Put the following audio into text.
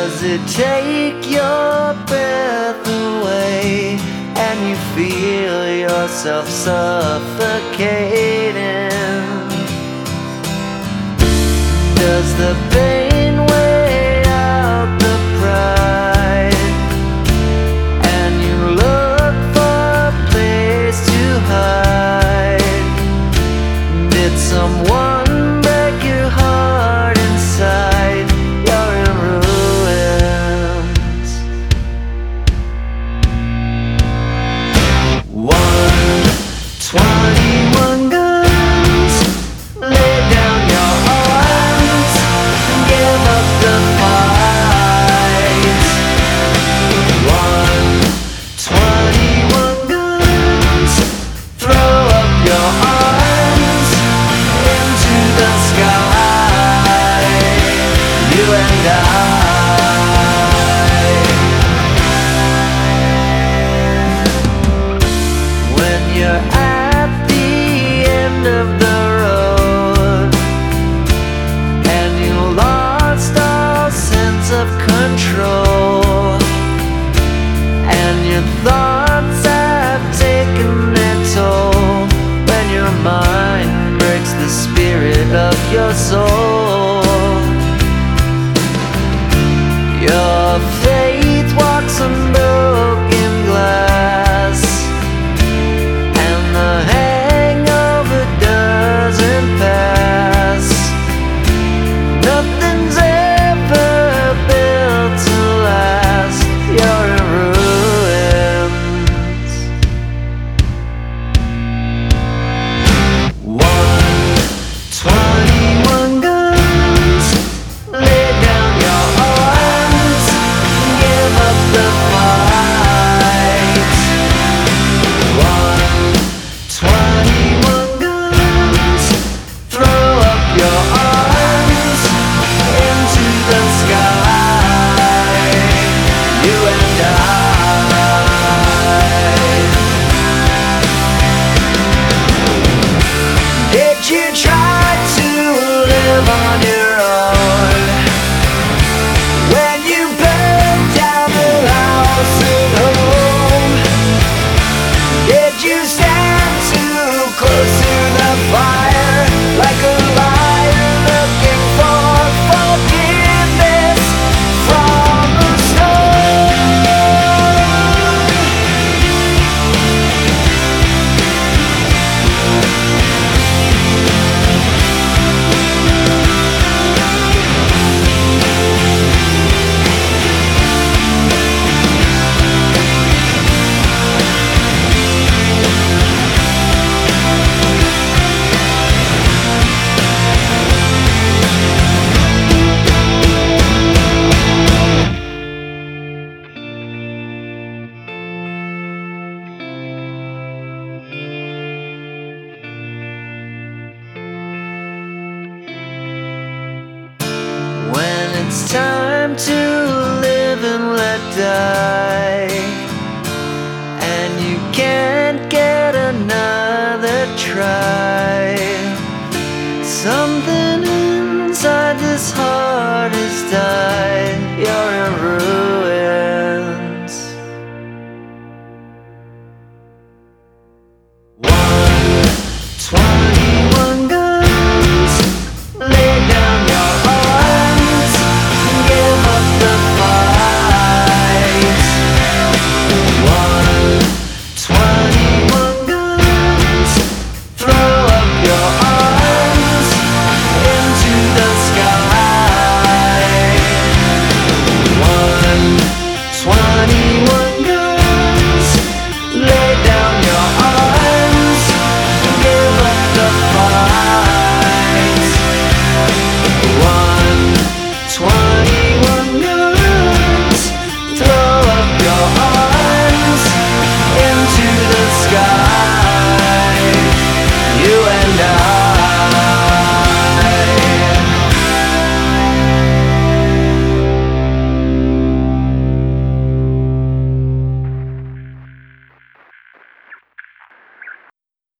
Does it take your breath away and you feel yourself suffocating? Does the pain faith walks among on Nirvana to live and let die. And you can't get another try. Something inside this heart is died. You're in ruins. One, twice.